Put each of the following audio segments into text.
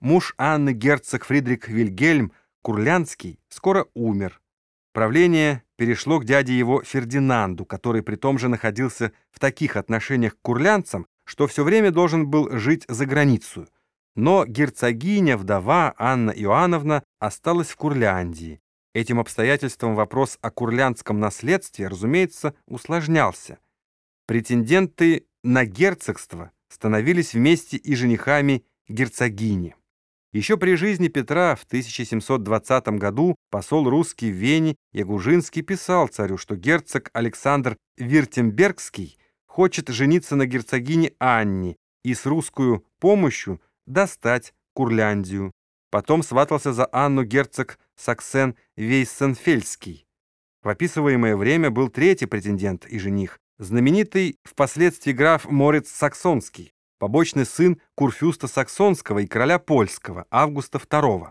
Муж Анны герцог Фридрих Вильгельм Курлянский скоро умер. Правление перешло к дяде его Фердинанду, который при том же находился в таких отношениях к курлянцам, что все время должен был жить за границу. Но герцогиня, вдова Анна Иоанновна осталась в Курляндии. Этим обстоятельством вопрос о курлянском наследстве, разумеется, усложнялся. Претенденты на герцогство становились вместе и женихами герцогини. Еще при жизни Петра в 1720 году посол русский в Вене Ягужинский писал царю, что герцог Александр Виртембергский хочет жениться на герцогине Анне и с русскую помощью достать Курляндию. Потом сватался за Анну герцог Саксен Вейссенфельский. В описываемое время был третий претендент и жених, знаменитый впоследствии граф Морец Саксонский побочный сын Курфюста Саксонского и короля Польского Августа II.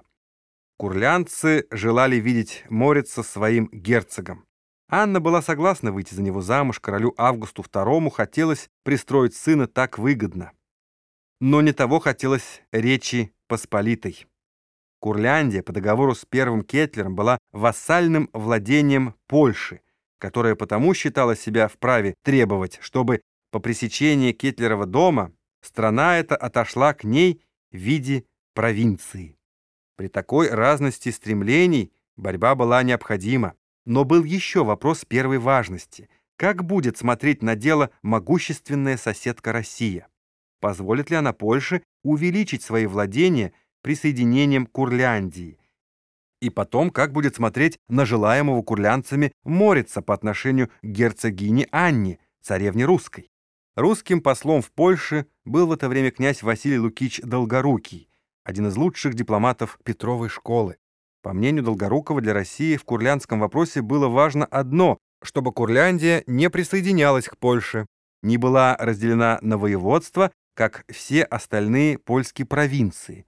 Курлянцы желали видеть Морица своим герцогом. Анна была согласна выйти за него замуж, королю Августу II хотелось пристроить сына так выгодно. Но не того хотелось речи Посполитой. Курляндия по договору с первым Кетлером была вассальным владением Польши, которая потому считала себя вправе требовать, чтобы по пресечении Кетлерова дома страна эта отошла к ней в виде провинции. При такой разности стремлений борьба была необходима. Но был еще вопрос первой важности. Как будет смотреть на дело могущественная соседка Россия? Позволит ли она Польше увеличить свои владения присоединением Курляндии? И потом, как будет смотреть на желаемого курлянцами Морица по отношению к герцогине Анне, царевне русской? Русским послом в Польше был в это время князь Василий Лукич Долгорукий, один из лучших дипломатов Петровой школы. По мнению Долгорукова, для России в курлянском вопросе было важно одно, чтобы Курляндия не присоединялась к Польше, не была разделена на воеводство, как все остальные польские провинции.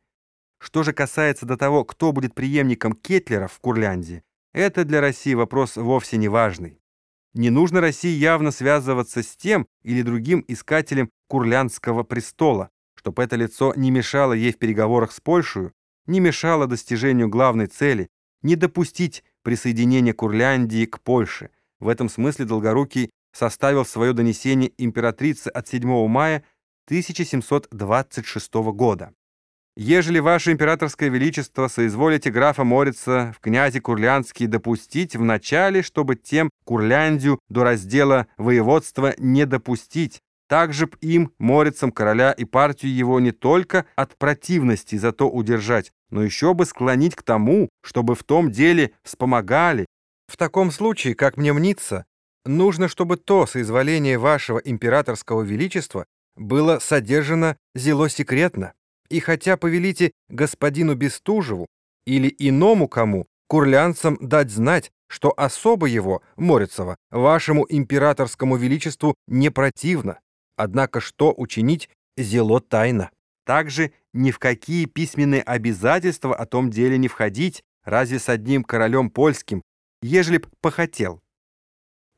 Что же касается до того, кто будет преемником Кетлера в Курляндии, это для России вопрос вовсе не важный. Не нужно России явно связываться с тем или другим искателем Курлянского престола, чтобы это лицо не мешало ей в переговорах с Польшей, не мешало достижению главной цели, не допустить присоединения Курляндии к Польше. В этом смысле Долгорукий составил свое донесение императрице от 7 мая 1726 года. Ежели ваше императорское величество соизволите графа Морица в князи Курлянские допустить вначале, чтобы тем Курляндию до раздела воеводства не допустить, также б им, Морицам, короля и партию его не только от противности зато удержать, но еще бы склонить к тому, чтобы в том деле вспомогали. В таком случае, как мне мнится, нужно, чтобы то соизволение вашего императорского величества было содержано зело секретно. И хотя повелите господину Бестужеву или иному кому, курлянцам дать знать, что особо его, Морицева, вашему императорскому величеству не противно, однако что учинить зело тайно. Также ни в какие письменные обязательства о том деле не входить, разве с одним королем польским, ежели б похотел.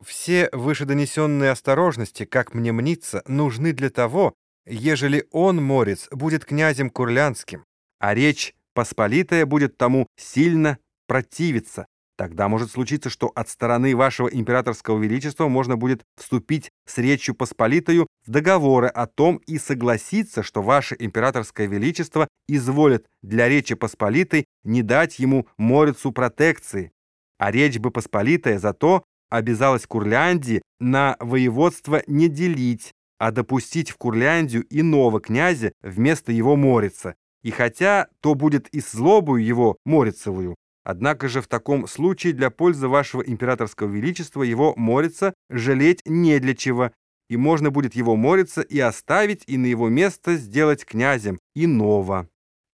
Все вышедонесенные осторожности, как мне мнится, нужны для того, ежели он, Морец, будет князем Курлянским, а речь Посполитая будет тому сильно противиться, тогда может случиться, что от стороны вашего императорского величества можно будет вступить с речью Посполитою в договоры о том и согласиться, что ваше императорское величество изволит для речи Посполитой не дать ему Морицу протекции, а речь бы Посполитая зато обязалась Курляндии на воеводство не делить, а допустить в Курляндию иного князя вместо его Морица, и хотя то будет и злобою его Морицевую, однако же в таком случае для пользы вашего императорского величества его Морица жалеть не для чего, и можно будет его Морица и оставить, и на его место сделать князем иного.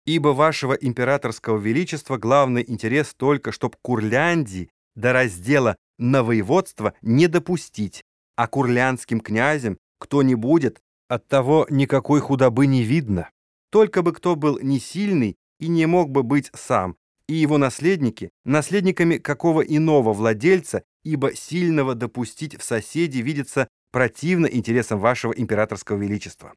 Ибо вашего императорского величества главный интерес только, чтоб Курляндии до раздела на воеводство не допустить, а курлянским князем кто не будет, от того никакой худобы не видно. Только бы кто был не сильный и не мог бы быть сам, и его наследники, наследниками какого иного владельца, ибо сильного допустить в соседи видится противно интересам вашего императорского величества.